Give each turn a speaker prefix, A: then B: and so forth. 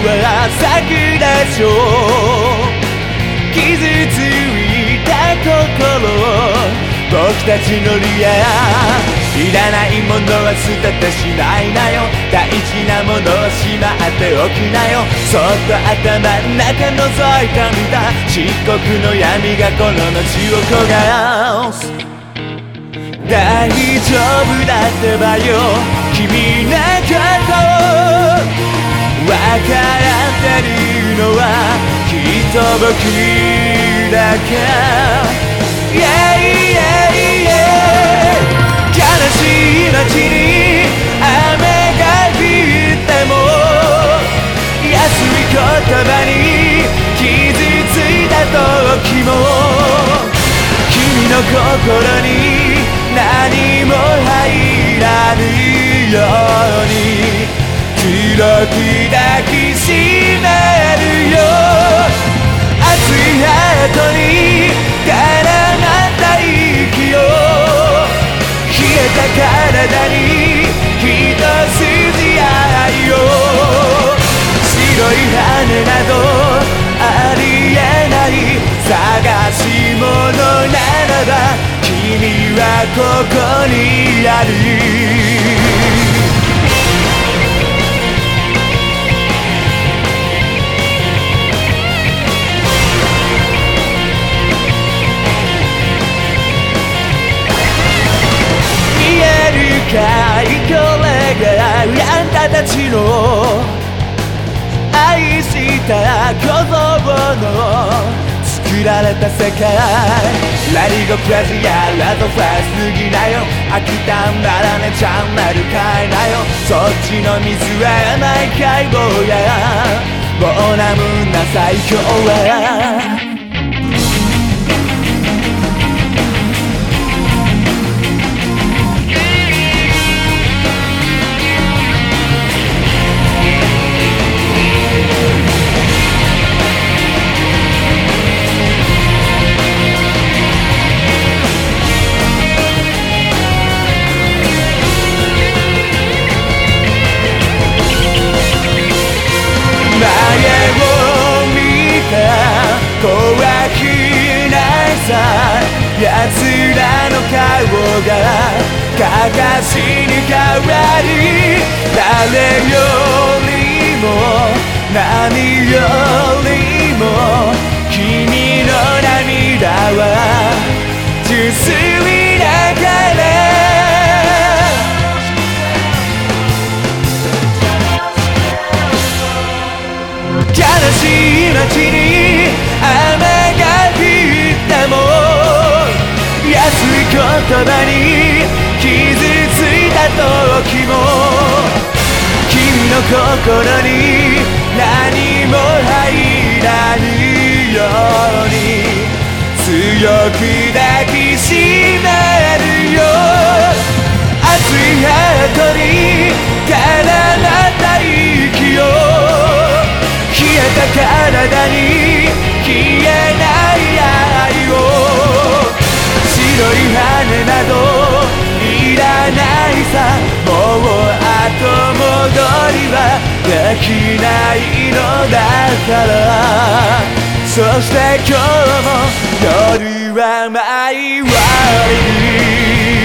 A: は咲くでしょう。傷ついた心。僕たちのリアいらないものは捨ててしまいなよ。大事なものをしまっておきなよ。そっと頭の中覗いたんだ。漆黒の闇がこの街を焦がす。大丈夫だってばよ。ってるのはきっと僕だけ Yeah, yeah, yeah 悲しい街に雨が降っても安い言葉に傷ついた時も君の心に何も入らぬように。黒く抱ば君はここにある。かいこれがあんたたちの。愛した鼓動の。作られた世界。ラリゴクラジやラドファーすぎなよ。飽きたんならねチャンネル変えなよ。そっちの水はない解剖や。ボーナムな最強は。顔がかかしに変わり誰よりも何よりも言葉に傷ついた時も君の心にできないのだから。そして今日も夜は舞い終わり